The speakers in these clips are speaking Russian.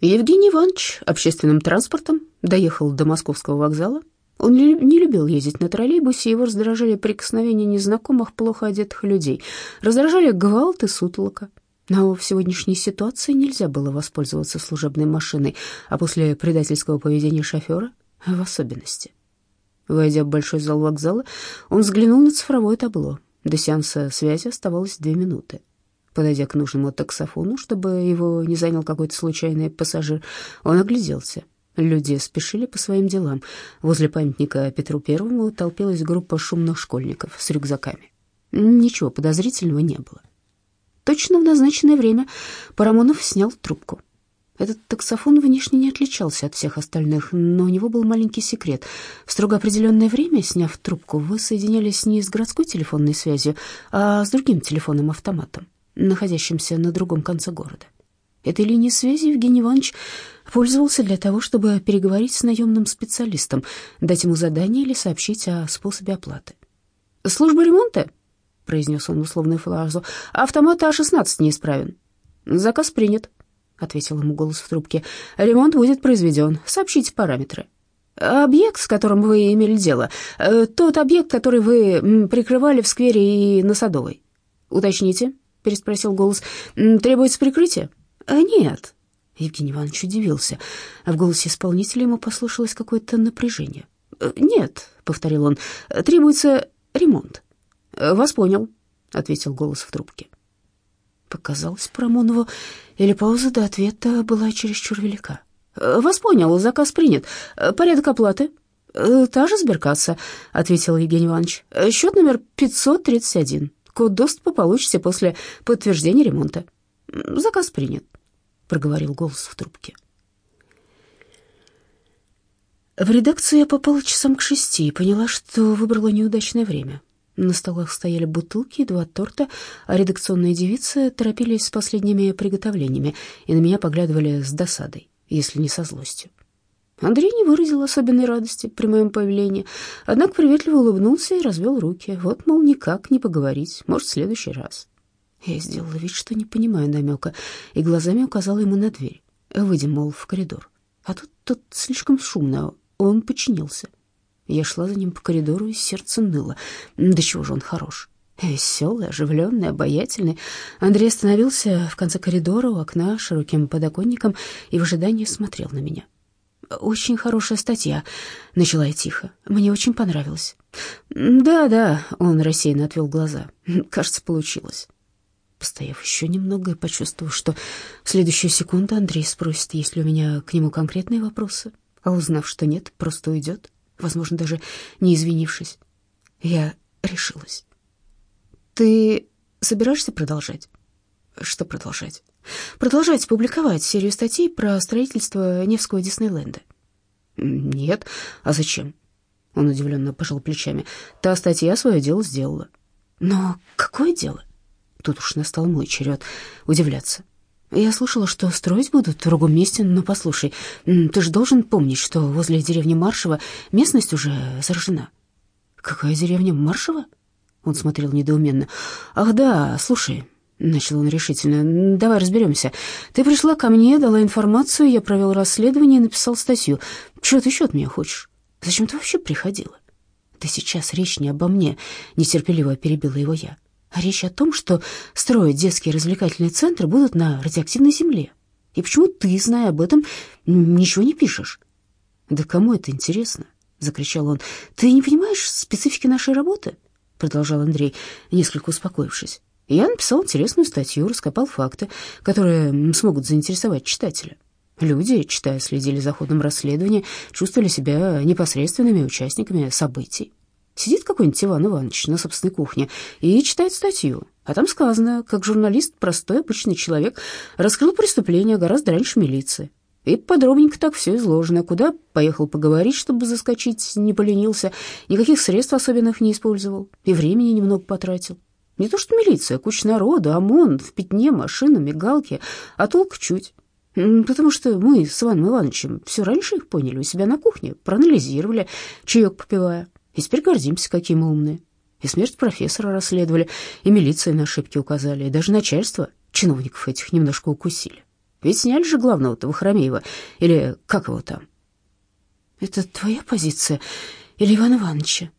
Евгений Иванович общественным транспортом доехал до московского вокзала. Он не любил ездить на троллейбусе, его раздражали прикосновения незнакомых, плохо одетых людей, раздражали гвалт и сутолока. Но в сегодняшней ситуации нельзя было воспользоваться служебной машиной, а после предательского поведения шофера в особенности. Войдя в большой зал вокзала, он взглянул на цифровое табло. До сеанса связи оставалось две минуты. Подойдя к нужному таксофону, чтобы его не занял какой-то случайный пассажир, он огляделся. Люди спешили по своим делам. Возле памятника Петру Первому толпилась группа шумных школьников с рюкзаками. Ничего подозрительного не было. Точно в назначенное время Парамонов снял трубку. Этот таксофон внешне не отличался от всех остальных, но у него был маленький секрет. В строго определенное время, сняв трубку, вы соединялись не с городской телефонной связью, а с другим телефоном-автоматом находящимся на другом конце города. Этой линией связи Евгений Иванович пользовался для того, чтобы переговорить с наемным специалистом, дать ему задание или сообщить о способе оплаты. «Служба ремонта?» — произнес он условную фразу. «Автомат А-16 неисправен». «Заказ принят», — ответил ему голос в трубке. «Ремонт будет произведен. Сообщите параметры». «Объект, с которым вы имели дело, э, тот объект, который вы прикрывали в сквере и на Садовой». «Уточните», — переспросил голос. «Требуется прикрытие?» «А «Нет». Евгений Иванович удивился. а В голосе исполнителя ему послышалось какое-то напряжение. «Э, «Нет», — повторил он, — «требуется ремонт». «Вас понял», — ответил голос в трубке. Показалось Парамонову, или пауза до ответа была чересчур велика. «Вас понял, заказ принят. Порядок оплаты?» «Та же сберкасса», — ответил Евгений Иванович. «Счет номер 531». Код доступа получите после подтверждения ремонта. Заказ принят, проговорил голос в трубке. В редакцию я попала часам к шести и поняла, что выбрала неудачное время. На столах стояли бутылки и два торта, а редакционные девицы торопились с последними приготовлениями и на меня поглядывали с досадой, если не со злостью. Андрей не выразил особенной радости при моем появлении, однако приветливо улыбнулся и развел руки. Вот, мол, никак не поговорить, может, в следующий раз. Я сделала вид, что не понимаю намека, и глазами указала ему на дверь. Выйдем, мол, в коридор. А тут тут слишком шумно, он подчинился. Я шла за ним по коридору, и сердце ныло. Да чего же он хорош. Веселый, оживленный, обаятельный. Андрей остановился в конце коридора у окна широким подоконником и в ожидании смотрел на меня очень хорошая статья», — начала я тихо. «Мне очень понравилось». «Да, да», — он рассеянно отвел глаза. «Кажется, получилось». Постояв еще немного и почувствовав, что в следующую секунду Андрей спросит, есть ли у меня к нему конкретные вопросы, а узнав, что нет, просто уйдет, возможно, даже не извинившись, я решилась. «Ты собираешься продолжать?» «Что продолжать?» Продолжать публиковать серию статей про строительство Невского Диснейленда. Нет, а зачем? Он удивленно пожал плечами. Та статья свое дело сделала. Но какое дело? Тут уж настал мой черед удивляться. Я слышала, что строить будут в другом месте, но послушай, ты же должен помнить, что возле деревни Маршева местность уже заражена. Какая деревня Маршева? Он смотрел недоуменно. Ах да, слушай, Начал он решительно. «Давай разберемся. Ты пришла ко мне, дала информацию, я провел расследование и написал статью. Чего ты еще от меня хочешь? Зачем ты вообще приходила?» «Да сейчас речь не обо мне», — нетерпеливо перебила его я. «А речь о том, что строить детские развлекательные центры будут на радиоактивной земле. И почему ты, зная об этом, ничего не пишешь?» «Да кому это интересно?» — закричал он. «Ты не понимаешь специфики нашей работы?» — продолжал Андрей, несколько успокоившись. Я написал интересную статью, раскопал факты, которые смогут заинтересовать читателя. Люди, читая, следили за ходом расследования, чувствовали себя непосредственными участниками событий. Сидит какой-нибудь Иван Иванович на собственной кухне и читает статью, а там сказано, как журналист, простой обычный человек, раскрыл преступление гораздо раньше милиции. И подробненько так все изложено. Куда поехал поговорить, чтобы заскочить, не поленился, никаких средств особенных не использовал и времени немного потратил. Не то что милиция, куча народу, ОМОН, в пятне, машина, мигалки, а толк чуть. Потому что мы с Иваном Ивановичем все раньше их поняли у себя на кухне, проанализировали, чаек попивая. И теперь гордимся, какие мы умные. И смерть профессора расследовали, и милиции на ошибки указали, и даже начальство чиновников этих немножко укусили. Ведь сняли же главного-то Вахромеева, или как его там? Это твоя позиция или Иван Ивановича?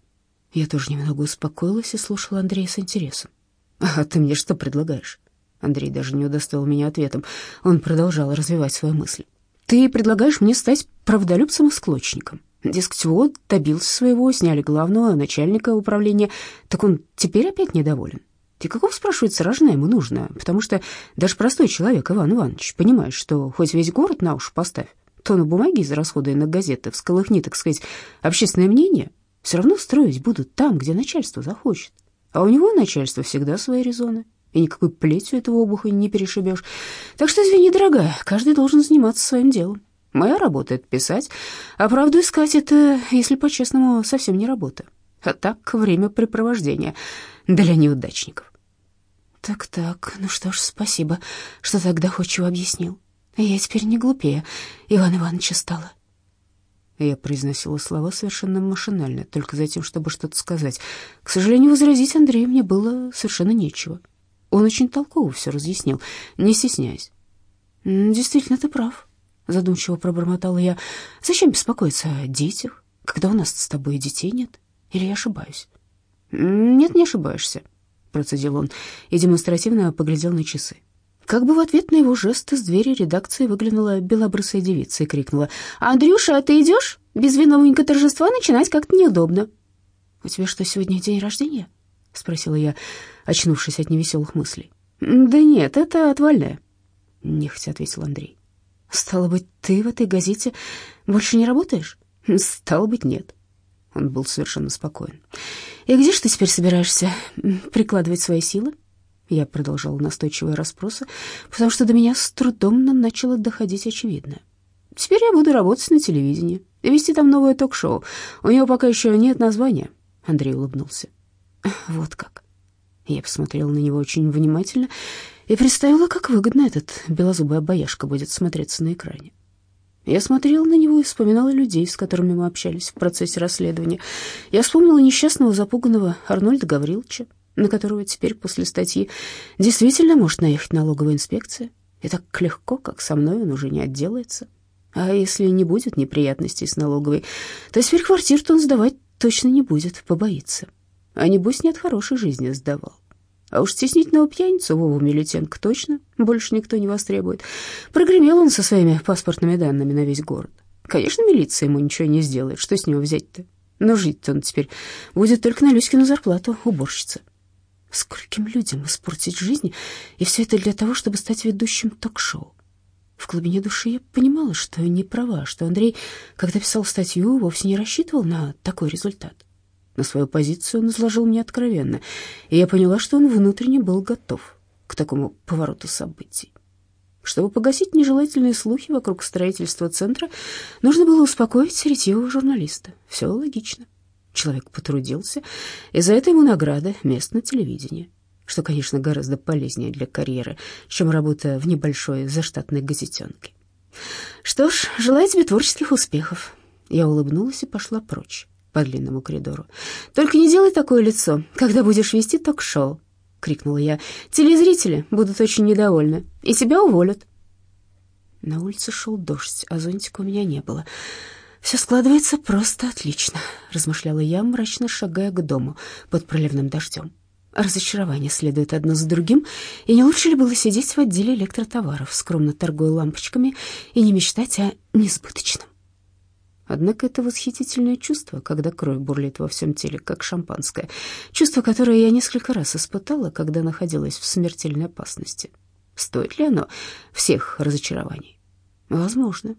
Я тоже немного успокоилась и слушала Андрея с интересом. А ты мне что предлагаешь? Андрей даже не удостоил меня ответом. Он продолжал развивать свою мысль. Ты предлагаешь мне стать правдолюбцем и склочником. Дескать, вот, добился своего, сняли главного начальника управления. Так он теперь опять недоволен. Ты каков, спрашивается, рожна ему нужно? Потому что даже простой человек, Иван Иванович, понимает, что хоть весь город на уши поставь, то на бумаге из расхода и на газеты всколыхни, так сказать, общественное мнение, все равно строить будут там, где начальство захочет. А у него начальство всегда свои резоны, и никакой плетью этого обуха не перешибешь. Так что, извини, дорогая, каждый должен заниматься своим делом. Моя работа — это писать, а правду искать — это, если по-честному, совсем не работа. А так, времяпрепровождение для неудачников. Так-так, ну что ж, спасибо, что так доходчиво объяснил. Я теперь не глупее Ивана Ивановича стала. Я произносила слова совершенно машинально, только за тем, чтобы что-то сказать. К сожалению, возразить Андрею мне было совершенно нечего. Он очень толково все разъяснил, не стесняясь. «Действительно, ты прав», — задумчиво пробормотала я. «Зачем беспокоиться о детях, когда у нас с тобой детей нет? Или я ошибаюсь?» «Нет, не ошибаешься», — процедил он и демонстративно поглядел на часы. Как бы в ответ на его жест из двери редакции выглянула белобрысая девица и крикнула. «Андрюша, а ты идешь? Без виновника торжества начинать как-то неудобно». «У тебя что, сегодня день рождения?» — спросила я, очнувшись от невеселых мыслей. «Да нет, это отвальная», — нехотя ответил Андрей. «Стало быть, ты в этой газете больше не работаешь?» «Стало быть, нет». Он был совершенно спокоен. «И где же ты теперь собираешься прикладывать свои силы?» Я продолжала настойчивые расспросы, потому что до меня с трудом начало доходить очевидное. «Теперь я буду работать на телевидении и вести там новое ток-шоу. У него пока еще нет названия». Андрей улыбнулся. «Вот как». Я посмотрела на него очень внимательно и представила, как выгодно этот белозубый обаяшка будет смотреться на экране. Я смотрела на него и вспоминала людей, с которыми мы общались в процессе расследования. Я вспомнила несчастного запуганного Арнольда Гавриловича, на которого теперь после статьи действительно может наехать налоговая инспекция. И так легко, как со мной, он уже не отделается. А если не будет неприятностей с налоговой, то теперь квартиру он сдавать точно не будет, побоится. А небось не от хорошей жизни сдавал. А уж стеснительного пьяницу Вову Милютенко точно больше никто не востребует. Прогремел он со своими паспортными данными на весь город. Конечно, милиция ему ничего не сделает, что с него взять-то? Но жить-то он теперь будет только на Люськину зарплату уборщица. Скольким людям испортить жизнь, и все это для того, чтобы стать ведущим ток-шоу. В глубине души я понимала, что не права, что Андрей, когда писал статью, вовсе не рассчитывал на такой результат. На свою позицию он изложил мне откровенно, и я поняла, что он внутренне был готов к такому повороту событий. Чтобы погасить нежелательные слухи вокруг строительства центра, нужно было успокоить ретивого журналиста. Все логично. Человек потрудился, и за это ему награда мест на телевидении, что, конечно, гораздо полезнее для карьеры, чем работа в небольшой заштатной газетенке. Что ж, желаю тебе творческих успехов. Я улыбнулась и пошла прочь по длинному коридору. Только не делай такое лицо, когда будешь вести ток-шоу, крикнула я. Телезрители будут очень недовольны, и тебя уволят. На улице шел дождь, а зонтика у меня не было. «Все складывается просто отлично», — размышляла я, мрачно шагая к дому под проливным дождем. Разочарование следует одно за другим, и не лучше ли было сидеть в отделе электротоваров, скромно торгуя лампочками, и не мечтать о несбыточном? Однако это восхитительное чувство, когда кровь бурлит во всем теле, как шампанское. Чувство, которое я несколько раз испытала, когда находилась в смертельной опасности. Стоит ли оно всех разочарований? Возможно.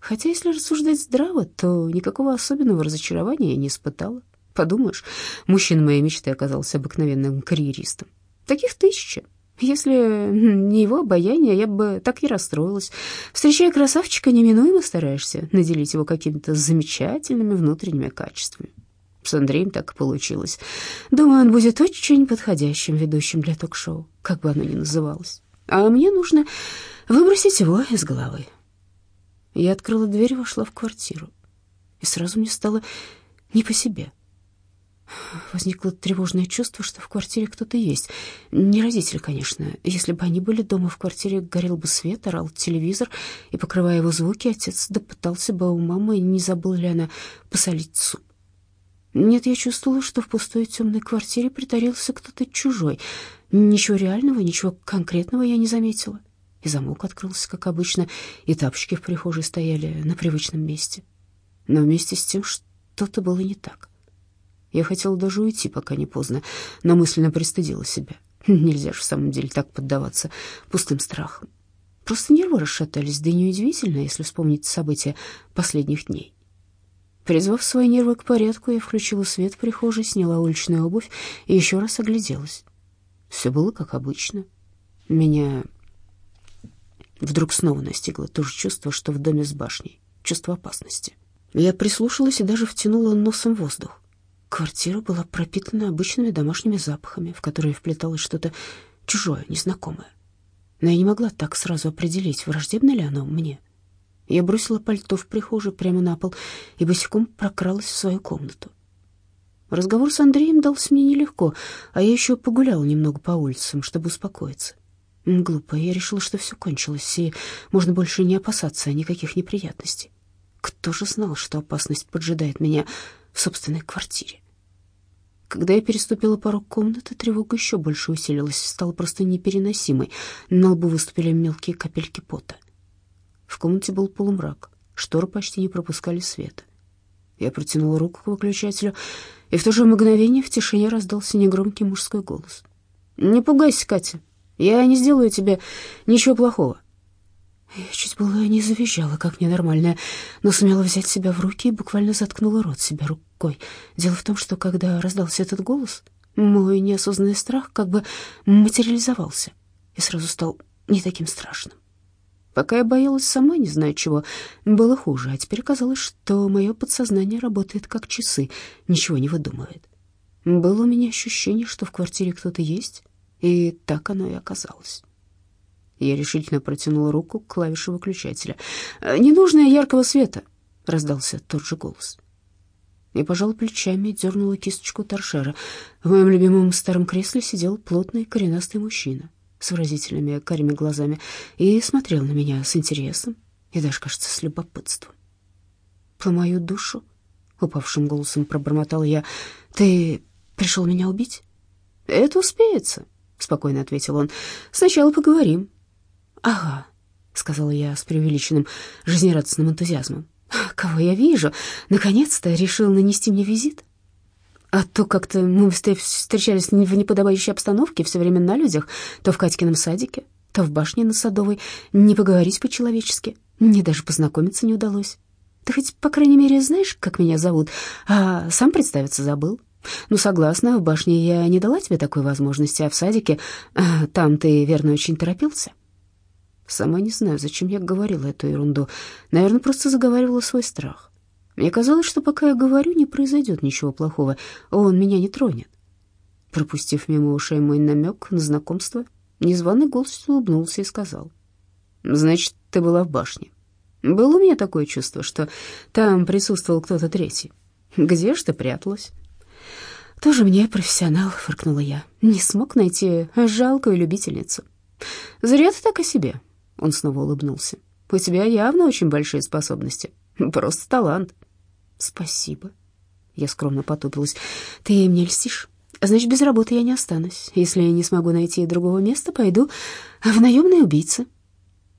Хотя, если рассуждать здраво, то никакого особенного разочарования я не испытала. Подумаешь, мужчина моей мечты оказался обыкновенным карьеристом. Таких тысячи. Если не его обаяние, я бы так и расстроилась. Встречая красавчика, неминуемо стараешься наделить его какими-то замечательными внутренними качествами. С Андреем так и получилось. Думаю, он будет очень подходящим ведущим для ток-шоу, как бы оно ни называлось. А мне нужно выбросить его из головы. Я открыла дверь и вошла в квартиру. И сразу мне стало не по себе. Возникло тревожное чувство, что в квартире кто-то есть. Не родители, конечно. Если бы они были дома, в квартире горел бы свет, орал телевизор, и, покрывая его звуки, отец допытался бы у мамы, не забыла ли она посолить суп. Нет, я чувствовала, что в пустой темной квартире притарился кто-то чужой. Ничего реального, ничего конкретного я не заметила. И замок открылся, как обычно, и тапочки в прихожей стояли на привычном месте. Но вместе с тем что-то было не так. Я хотела даже уйти, пока не поздно, но мысленно пристыдила себя. Нельзя же в самом деле так поддаваться пустым страхам. Просто нервы расшатались, да и неудивительно, если вспомнить события последних дней. Призвав свои нервы к порядку, я включила свет в прихожей, сняла уличную обувь и еще раз огляделась. Все было как обычно. Меня вдруг снова настигло то же чувство, что в доме с башней, чувство опасности. Я прислушалась и даже втянула носом воздух. Квартира была пропитана обычными домашними запахами, в которые вплеталось что-то чужое, незнакомое. Но я не могла так сразу определить, враждебно ли оно мне. Я бросила пальто в прихожей прямо на пол и босиком прокралась в свою комнату. Разговор с Андреем дался мне нелегко, а я еще погуляла немного по улицам, чтобы успокоиться. Глупо, я решила, что все кончилось, и можно больше не опасаться никаких неприятностей. Кто же знал, что опасность поджидает меня в собственной квартире. Когда я переступила порог комнаты, тревога еще больше усилилась, стала просто непереносимой. На лбу выступили мелкие капельки пота. В комнате был полумрак, шторы почти не пропускали света. Я протянула руку к выключателю, и в то же мгновение в тишине раздался негромкий мужской голос. «Не пугайся, Катя, я не сделаю тебе ничего плохого». Я чуть было не завизжала, как ненормальная, но сумела взять себя в руки и буквально заткнула рот себя рукой. Дело в том, что когда раздался этот голос, мой неосознанный страх как бы материализовался и сразу стал не таким страшным. Пока я боялась сама, не знаю чего, было хуже, а теперь казалось, что мое подсознание работает как часы, ничего не выдумывает. Было у меня ощущение, что в квартире кто-то есть, и так оно и оказалось. Я решительно протянула руку к клавише выключателя. «Э, «Не нужно яркого света», — раздался тот же голос. Я пожала плечами и дернула кисточку торшера. В моем любимом старом кресле сидел плотный коренастый мужчина с выразительными карими глазами и смотрел на меня с интересом и даже, кажется, с любопытством. «По мою душу», — упавшим голосом пробормотала я, — «ты пришел меня убить?» «Это успеется», — спокойно ответил он. «Сначала поговорим». «Ага», — сказала я с преувеличенным жизнерадостным энтузиазмом. «Кого я вижу? Наконец-то решил нанести мне визит?» А то как-то мы встречались в неподобающей обстановке, все время на людях, то в Катькином садике, то в башне на Садовой. Не поговорить по-человечески, мне даже познакомиться не удалось. Ты хоть, по крайней мере, знаешь, как меня зовут, а сам представиться забыл. Ну, согласна, в башне я не дала тебе такой возможности, а в садике, а, там ты, верно, очень торопился. Сама не знаю, зачем я говорила эту ерунду. Наверное, просто заговаривала свой страх. Мне казалось, что пока я говорю, не произойдет ничего плохого, он меня не тронет. Пропустив мимо ушей мой намек на знакомство, незваный голос улыбнулся и сказал. «Значит, ты была в башне. Было у меня такое чувство, что там присутствовал кто-то третий. Где ж ты пряталась?» «Тоже мне профессионал», — фыркнула я. «Не смог найти жалкую любительницу». «Зря ты так о себе», он снова улыбнулся. «У тебя явно очень большие способности. Просто талант». «Спасибо». Я скромно потупилась. «Ты мне льстишь? Значит, без работы я не останусь. Если я не смогу найти другого места, пойду в наемные убийцы».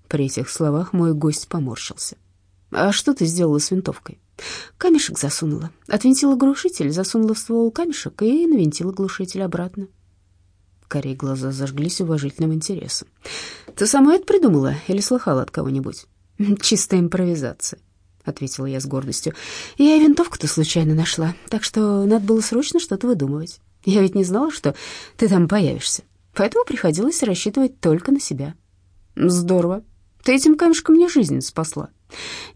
При этих словах мой гость поморщился. «А что ты сделала с винтовкой?» «Камешек засунула. Отвинтила глушитель, засунула в ствол камешек и навинтила глушитель обратно». Карие глаза зажглись уважительным интересом. «Ты сама это придумала или слыхала от кого-нибудь?» «Чистая импровизация», — ответила я с гордостью. «Я винтовку-то случайно нашла, так что надо было срочно что-то выдумывать. Я ведь не знала, что ты там появишься, поэтому приходилось рассчитывать только на себя». «Здорово. Ты этим камешком мне жизнь спасла».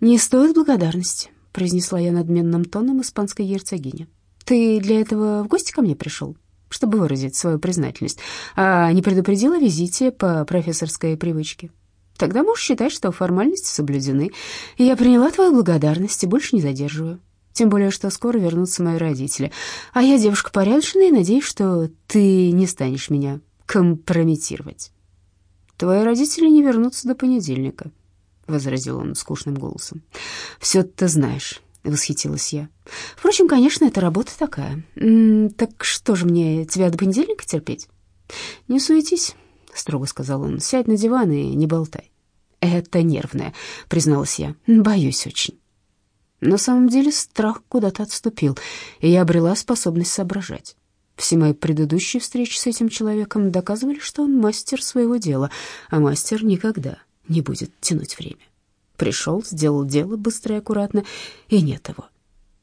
«Не стоит благодарности», — произнесла я надменным тоном испанской герцогини. «Ты для этого в гости ко мне пришел?» чтобы выразить свою признательность, а не предупредила визите по профессорской привычке. Тогда можешь считать, что формальности соблюдены. Я приняла твою благодарность и больше не задерживаю. Тем более, что скоро вернутся мои родители. А я девушка порядочная и надеюсь, что ты не станешь меня компрометировать. Твои родители не вернутся до понедельника, — возразил он скучным голосом. «Все ты знаешь», — восхитилась я. «Впрочем, конечно, это работа такая. М -м, так что же мне тебя до понедельника терпеть?» «Не суетись», — строго сказал он. «Сядь на диван и не болтай». «Это нервное», — призналась я. «Боюсь очень». На самом деле страх куда-то отступил, и я обрела способность соображать. Все мои предыдущие встречи с этим человеком доказывали, что он мастер своего дела, а мастер никогда не будет тянуть время. Пришел, сделал дело быстро и аккуратно, и нет его.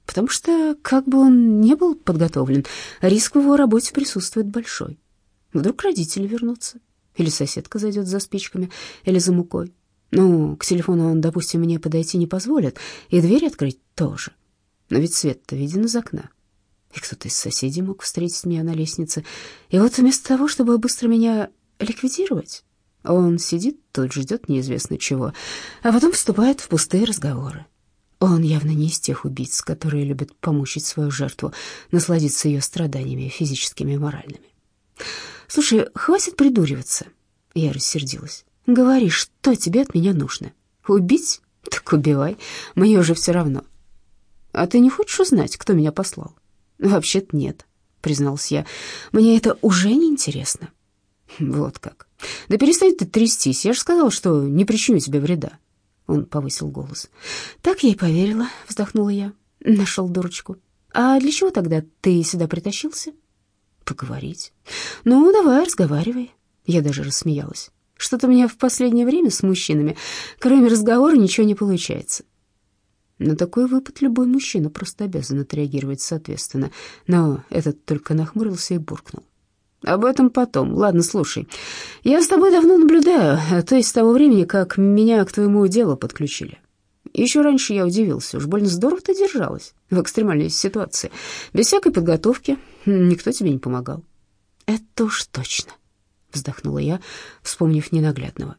Потому что, как бы он не был подготовлен, риск в его работе присутствует большой. Вдруг родители вернутся, или соседка зайдет за спичками, или за мукой. Ну, к телефону он, допустим, мне подойти не позволит, и дверь открыть тоже. Но ведь свет-то виден из окна. И кто-то из соседей мог встретить меня на лестнице. И вот вместо того, чтобы быстро меня ликвидировать, он сидит тут, ждет неизвестно чего, а потом вступает в пустые разговоры. Он явно не из тех убийц, которые любят помучить свою жертву, насладиться ее страданиями физическими и моральными. «Слушай, хватит придуриваться», — я рассердилась. «Говори, что тебе от меня нужно? Убить? Так убивай, мне уже все равно». «А ты не хочешь узнать, кто меня послал?» «Вообще-то нет», — призналась я. «Мне это уже не интересно». «Вот как. Да перестань ты трястись, я же сказал, что не причиню тебе вреда». Он повысил голос. «Так я и поверила», — вздохнула я. Нашел дурочку. «А для чего тогда ты сюда притащился?» «Поговорить». «Ну, давай, разговаривай». Я даже рассмеялась. «Что-то у меня в последнее время с мужчинами, кроме разговора, ничего не получается». На такой выпад любой мужчина просто обязан отреагировать соответственно, но этот только нахмурился и буркнул. Об этом потом. Ладно, слушай. Я с тобой давно наблюдаю, то есть с того времени, как меня к твоему делу подключили. Еще раньше я удивился, уж больно здорово ты держалась в экстремальной ситуации. Без всякой подготовки никто тебе не помогал. Это уж точно, вздохнула я, вспомнив ненаглядного.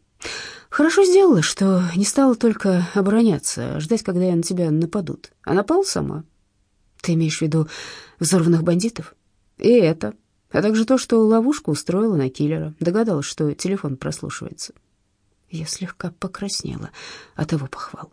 Хорошо сделала, что не стала только обороняться, ждать, когда на тебя нападут, а напал сама. Ты имеешь в виду взорванных бандитов? И это а также то, что ловушку устроила на киллера, догадалась, что телефон прослушивается. Я слегка покраснела от его похвал.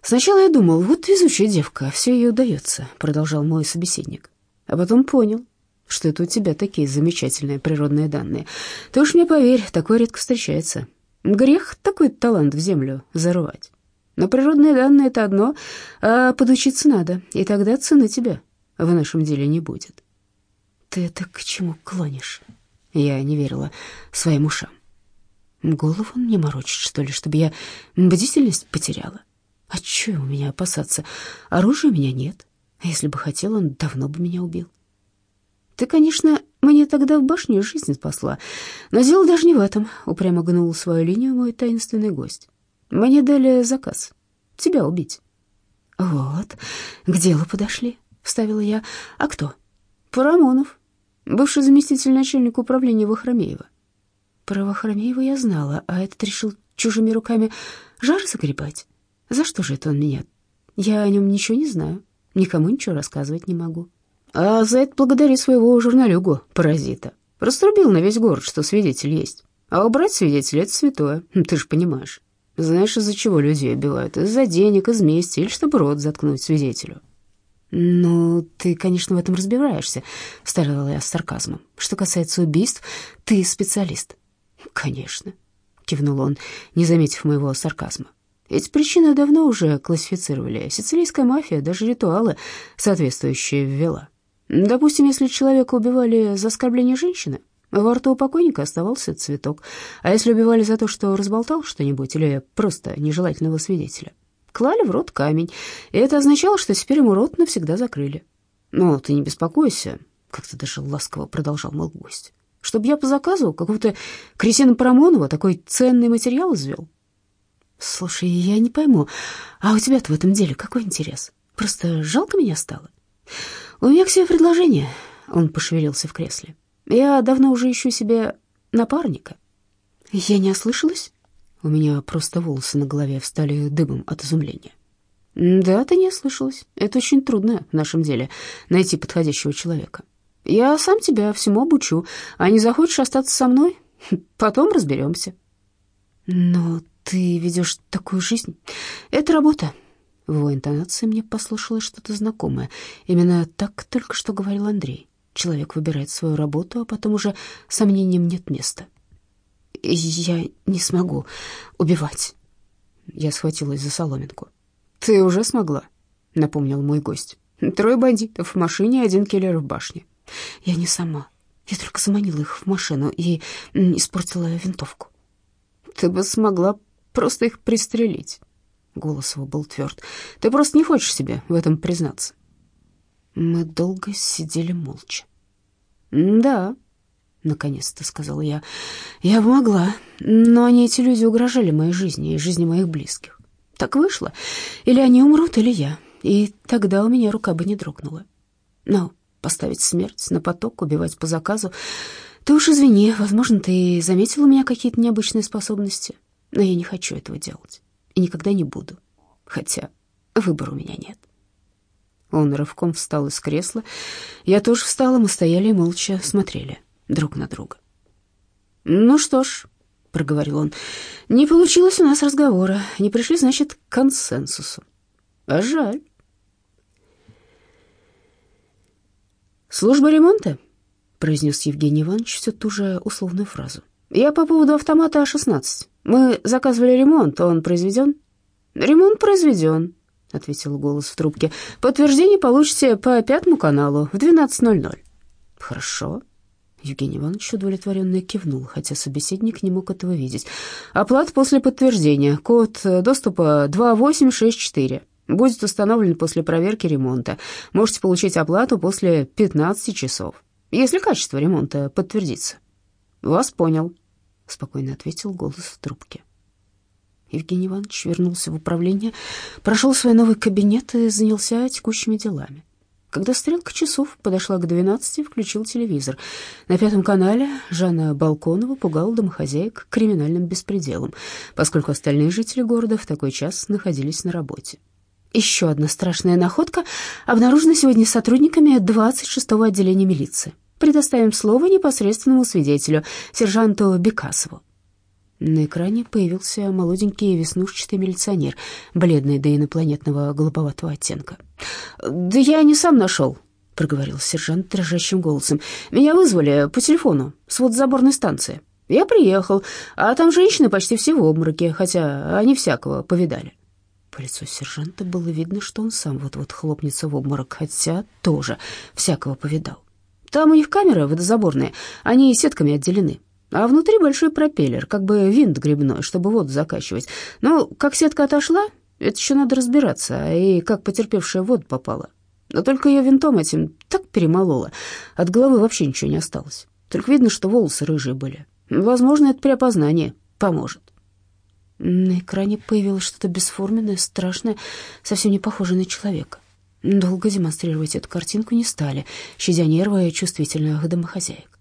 Сначала я думал, вот везучая девка, все ей удается, продолжал мой собеседник. А потом понял, что это у тебя такие замечательные природные данные. Ты уж мне поверь, такое редко встречается. Грех такой талант в землю зарывать. Но природные данные — это одно, а подучиться надо, и тогда цены тебя в нашем деле не будет. «Ты это к чему клонишь?» Я не верила своим ушам. Голову он мне морочит, что ли, чтобы я бдительность потеряла? А чего у меня опасаться? Оружия у меня нет. А если бы хотел, он давно бы меня убил. Ты, конечно, мне тогда в башню жизнь спасла, но дело даже не в этом, упрямо гнул свою линию мой таинственный гость. Мне дали заказ — тебя убить. Вот, к делу подошли, — вставила я. А кто? Парамонов бывший заместитель начальника управления Вахромеева. Про Вахромеева я знала, а этот решил чужими руками жар загребать. За что же это он меня? Я о нем ничего не знаю, никому ничего рассказывать не могу. А за это благодари своего журналюгу, паразита. Раструбил на весь город, что свидетель есть. А убрать свидетеля — это святое, ты же понимаешь. Знаешь, из-за чего людей убивают? Из-за денег, из мести или чтобы рот заткнуть свидетелю. «Ну, ты, конечно, в этом разбираешься», — вставила я с сарказмом. «Что касается убийств, ты специалист». «Конечно», — кивнул он, не заметив моего сарказма. «Эти причины давно уже классифицировали. Сицилийская мафия даже ритуалы соответствующие ввела. Допустим, если человека убивали за оскорбление женщины, во рту у покойника оставался цветок, а если убивали за то, что разболтал что-нибудь или просто нежелательного свидетеля, клали в рот камень, и это означало, что теперь ему рот навсегда закрыли. «Ну, ты не беспокойся», — как-то даже ласково продолжал мой гость, «чтобы я по заказу какого-то Кретина Парамонова такой ценный материал извел». «Слушай, я не пойму, а у тебя-то в этом деле какой интерес? Просто жалко меня стало?» «У меня к себе предложение», — он пошевелился в кресле. «Я давно уже ищу себе напарника». «Я не ослышалась?» У меня просто волосы на голове встали дыбом от изумления. Да, ты не ослышалась. Это очень трудно в нашем деле найти подходящего человека. Я сам тебя всему обучу, а не захочешь остаться со мной? Потом разберемся. Но ты ведешь такую жизнь. Это работа. В его интонации мне послышалось что-то знакомое. Именно так только что говорил Андрей. Человек выбирает свою работу, а потом уже сомнениям нет места. Я не смогу убивать. Я схватилась за соломинку. Ты уже смогла, напомнил мой гость. Трое бандитов в машине, один киллер в башне. Я не сама. Я только заманила их в машину и испортила винтовку. Ты бы смогла просто их пристрелить. Голос его был тверд. Ты просто не хочешь себе в этом признаться. Мы долго сидели молча. «Да», — наконец-то сказала я, — «я бы могла, но они, эти люди, угрожали моей жизни и жизни моих близких. Так вышло. Или они умрут, или я. И тогда у меня рука бы не дрогнула. Но поставить смерть на поток, убивать по заказу... Ты уж извини, возможно, ты заметил у меня какие-то необычные способности, но я не хочу этого делать и никогда не буду, хотя выбора у меня нет. Он рывком встал из кресла. Я тоже встала, мы стояли и молча смотрели друг на друга. «Ну что ж», — проговорил он, — «не получилось у нас разговора, не пришли, значит, к консенсусу. А жаль». «Служба ремонта?» — произнес Евгений Иванович всю ту же условную фразу. «Я по поводу автомата А-16. Мы заказывали ремонт, он произведен?» «Ремонт произведен», — ответил голос в трубке. «Подтверждение получите по пятому каналу в 12.00». «Хорошо». Евгений Иванович удовлетворенно кивнул, хотя собеседник не мог этого видеть. «Оплата после подтверждения. Код доступа 2864. Будет установлен после проверки ремонта. Можете получить оплату после 15 часов, если качество ремонта подтвердится». «Вас понял», — спокойно ответил голос в трубке. Евгений Иванович вернулся в управление, прошел свой новый кабинет и занялся текущими делами. Когда стрелка часов подошла к двенадцати, включил телевизор. На пятом канале Жанна Балконова пугала домохозяек криминальным беспределом, поскольку остальные жители города в такой час находились на работе. Еще одна страшная находка обнаружена сегодня сотрудниками 26-го отделения милиции. Предоставим слово непосредственному свидетелю, сержанту Бекасову. На экране появился молоденький веснушчатый милиционер, бледный до инопланетного голубоватого оттенка. «Да я не сам нашел», — проговорил сержант дрожащим голосом. «Меня вызвали по телефону с водозаборной станции. Я приехал, а там женщины почти все в обмороке, хотя они всякого повидали». По лицу сержанта было видно, что он сам вот-вот хлопнется в обморок, хотя тоже всякого повидал. «Там у них камеры водозаборные, они сетками отделены а внутри большой пропеллер, как бы винт грибной, чтобы воду закачивать. Но как сетка отошла, это еще надо разбираться, и как потерпевшая воду попала. Но только ее винтом этим так перемолола, от головы вообще ничего не осталось. Только видно, что волосы рыжие были. Возможно, это при опознании поможет. На экране появилось что-то бесформенное, страшное, совсем не похожее на человека. Долго демонстрировать эту картинку не стали, щадя нервы чувствительных домохозяек.